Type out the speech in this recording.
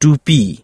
to be